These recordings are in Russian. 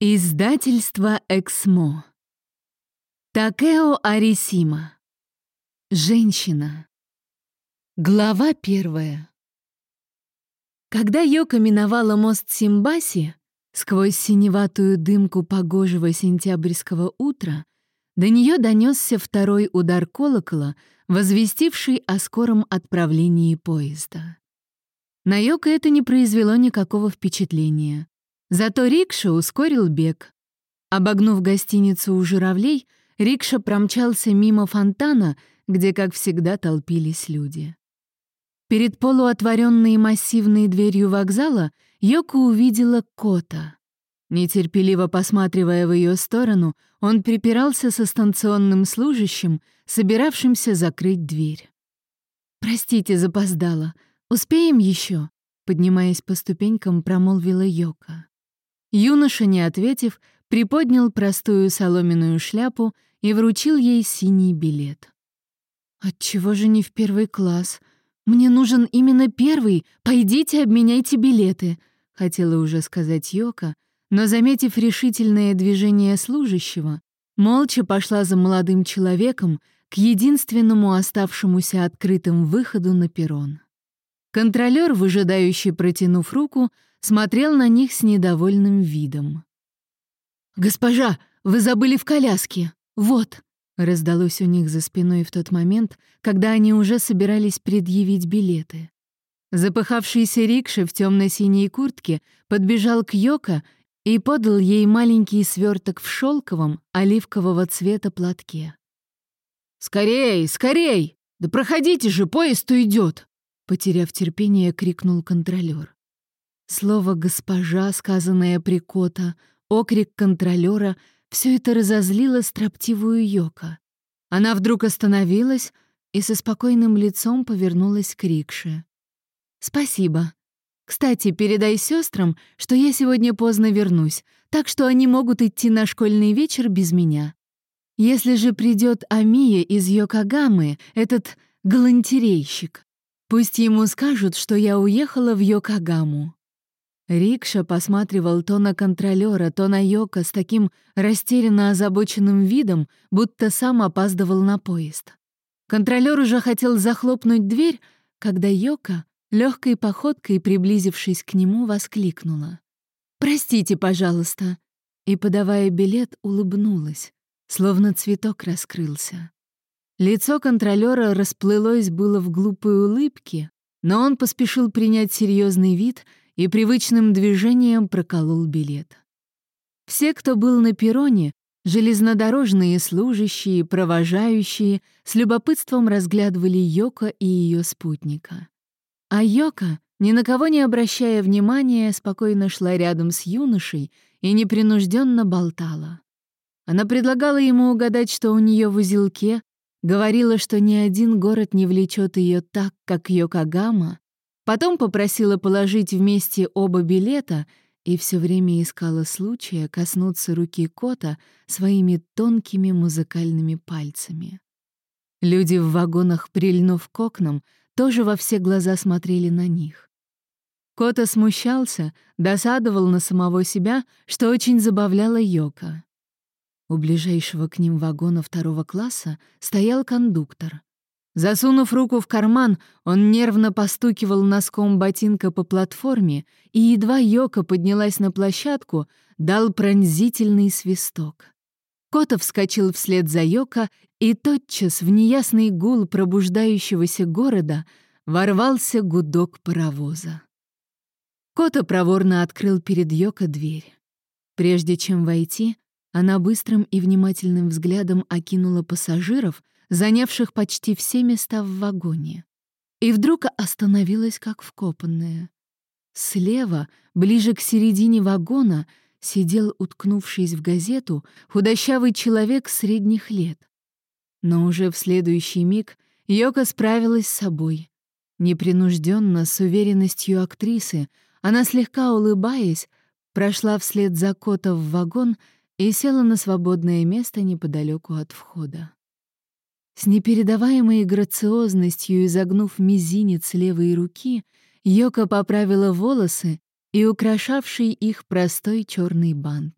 Издательство «Эксмо». Такео Арисима. Женщина. Глава первая. Когда Йока миновала мост Симбаси, сквозь синеватую дымку погожего сентябрьского утра, до нее донесся второй удар колокола, возвестивший о скором отправлении поезда. На Йока это не произвело никакого впечатления. Зато рикша ускорил бег. Обогнув гостиницу у журавлей, рикша промчался мимо фонтана, где, как всегда, толпились люди. Перед полуотворенной массивной дверью вокзала Йоко увидела кота. Нетерпеливо посматривая в ее сторону, он припирался со станционным служащим, собиравшимся закрыть дверь. «Простите, запоздала. Успеем еще?» Поднимаясь по ступенькам, промолвила Йока. Юноша, не ответив, приподнял простую соломенную шляпу и вручил ей синий билет. «Отчего же не в первый класс? Мне нужен именно первый. Пойдите, обменяйте билеты», — хотела уже сказать Йока, но, заметив решительное движение служащего, молча пошла за молодым человеком к единственному оставшемуся открытым выходу на перрон. Контролер, выжидающий протянув руку, смотрел на них с недовольным видом. «Госпожа, вы забыли в коляске! Вот!» раздалось у них за спиной в тот момент, когда они уже собирались предъявить билеты. Запыхавшийся рикша в темно-синей куртке подбежал к Йоко и подал ей маленький сверток в шелковом оливкового цвета платке. «Скорей, скорей! Да проходите же, поезд уйдет!» Потеряв терпение, крикнул контролер. Слово «госпожа», сказанное при Кота, окрик контролера — все это разозлило строптивую Йока. Она вдруг остановилась и со спокойным лицом повернулась к Рикше. «Спасибо. Кстати, передай сестрам, что я сегодня поздно вернусь, так что они могут идти на школьный вечер без меня. Если же придет Амия из Йокогамы, этот галантерейщик, пусть ему скажут, что я уехала в Йокогаму. Рикша посматривал то на контролера, то на Йока с таким растерянно озабоченным видом, будто сам опаздывал на поезд. Контролер уже хотел захлопнуть дверь, когда Йока, легкой походкой приблизившись к нему, воскликнула. «Простите, пожалуйста», и, подавая билет, улыбнулась, словно цветок раскрылся. Лицо контролера расплылось было в глупой улыбке, но он поспешил принять серьезный вид — и привычным движением проколол билет. Все, кто был на перроне, железнодорожные служащие, провожающие, с любопытством разглядывали Йока и ее спутника. А Йока, ни на кого не обращая внимания, спокойно шла рядом с юношей и непринужденно болтала. Она предлагала ему угадать, что у нее в узелке, говорила, что ни один город не влечет ее так, как Йокогама, Потом попросила положить вместе оба билета и все время искала случая коснуться руки кота своими тонкими музыкальными пальцами. Люди в вагонах, прильнув к окнам, тоже во все глаза смотрели на них. Кота смущался, досадовал на самого себя, что очень забавляло Йока. У ближайшего к ним вагона второго класса стоял кондуктор. Засунув руку в карман, он нервно постукивал носком ботинка по платформе, и едва Йока поднялась на площадку, дал пронзительный свисток. Кота вскочил вслед за Йока, и тотчас в неясный гул пробуждающегося города ворвался гудок паровоза. Кота проворно открыл перед Йока дверь. Прежде чем войти, она быстрым и внимательным взглядом окинула пассажиров — занявших почти все места в вагоне. И вдруг остановилась как вкопанная. Слева, ближе к середине вагона, сидел, уткнувшись в газету, худощавый человек средних лет. Но уже в следующий миг Йока справилась с собой. Непринужденно, с уверенностью актрисы, она, слегка улыбаясь, прошла вслед за кота в вагон и села на свободное место неподалеку от входа. С непередаваемой грациозностью изогнув мизинец левой руки, Йока поправила волосы и украшавший их простой черный бант.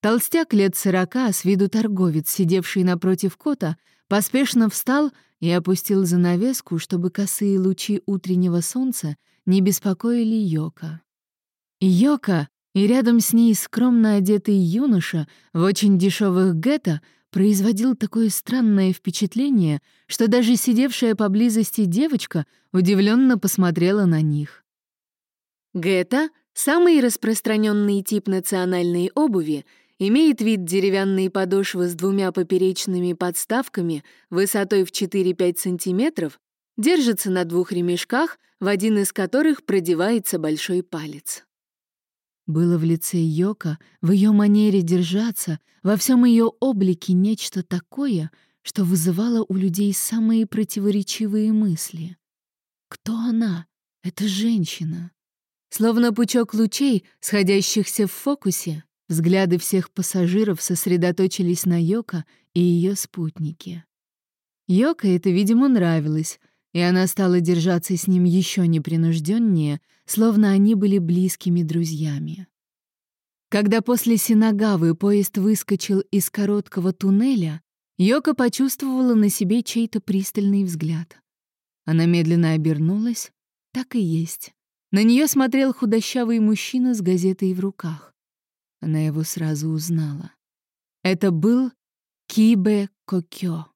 Толстяк лет сорока, с виду торговец, сидевший напротив кота, поспешно встал и опустил занавеску, чтобы косые лучи утреннего солнца не беспокоили Йока. Йока и рядом с ней скромно одетый юноша в очень дешевых гетто производил такое странное впечатление, что даже сидевшая поблизости девочка удивленно посмотрела на них. Гетто — самый распространенный тип национальной обуви, имеет вид деревянной подошвы с двумя поперечными подставками высотой в 4-5 сантиметров, держится на двух ремешках, в один из которых продевается большой палец. Было в лице Йока, в ее манере держаться, во всем ее облике нечто такое, что вызывало у людей самые противоречивые мысли. Кто она? Это женщина. Словно пучок лучей, сходящихся в фокусе, взгляды всех пассажиров сосредоточились на Йока и ее спутнике. Йока это, видимо, нравилось, и она стала держаться с ним еще непринужденнее, словно они были близкими друзьями. Когда после Синагавы поезд выскочил из короткого туннеля, Йока почувствовала на себе чей-то пристальный взгляд. Она медленно обернулась. Так и есть. На нее смотрел худощавый мужчина с газетой в руках. Она его сразу узнала. Это был Кибе Кокё.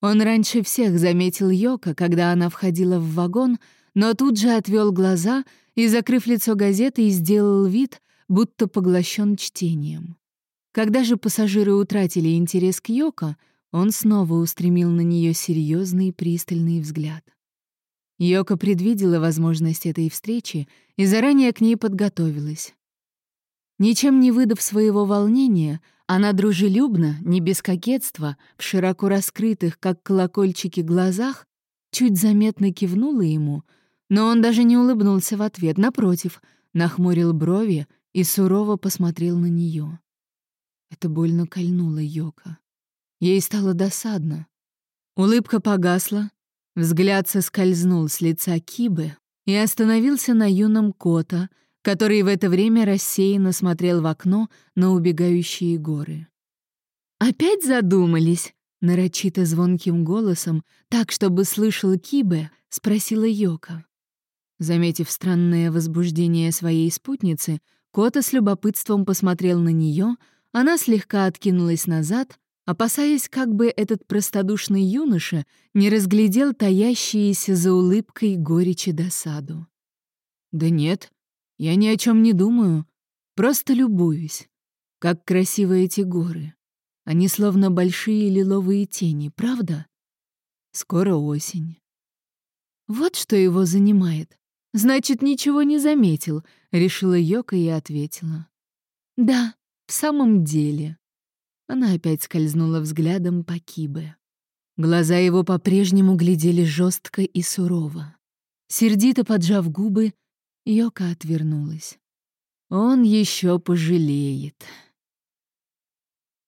Он раньше всех заметил Йока, когда она входила в вагон, но тут же отвел глаза и, закрыв лицо газетой, сделал вид, будто поглощен чтением. Когда же пассажиры утратили интерес к Йоко, он снова устремил на нее серьезный пристальный взгляд. Йока предвидела возможность этой встречи и заранее к ней подготовилась. Ничем не выдав своего волнения, она дружелюбно, не без кокетства, в широко раскрытых, как колокольчики, глазах, чуть заметно кивнула ему, но он даже не улыбнулся в ответ, напротив, нахмурил брови и сурово посмотрел на нее. Это больно кольнуло Йока. Ей стало досадно. Улыбка погасла, взгляд соскользнул с лица Кибы и остановился на юном Кота, который в это время рассеянно смотрел в окно на убегающие горы. «Опять задумались?» — нарочито звонким голосом, так, чтобы слышал Кибе, спросила Йока. Заметив странное возбуждение своей спутницы, Кота с любопытством посмотрел на нее, она слегка откинулась назад, опасаясь, как бы этот простодушный юноша не разглядел таящиеся за улыбкой горечи досаду. «Да нет, я ни о чем не думаю, просто любуюсь. Как красивы эти горы. Они словно большие лиловые тени, правда? Скоро осень». Вот что его занимает. «Значит, ничего не заметил», — решила Йока и ответила. «Да, в самом деле». Она опять скользнула взглядом по Кибе. Глаза его по-прежнему глядели жестко и сурово. Сердито поджав губы, Йока отвернулась. «Он еще пожалеет».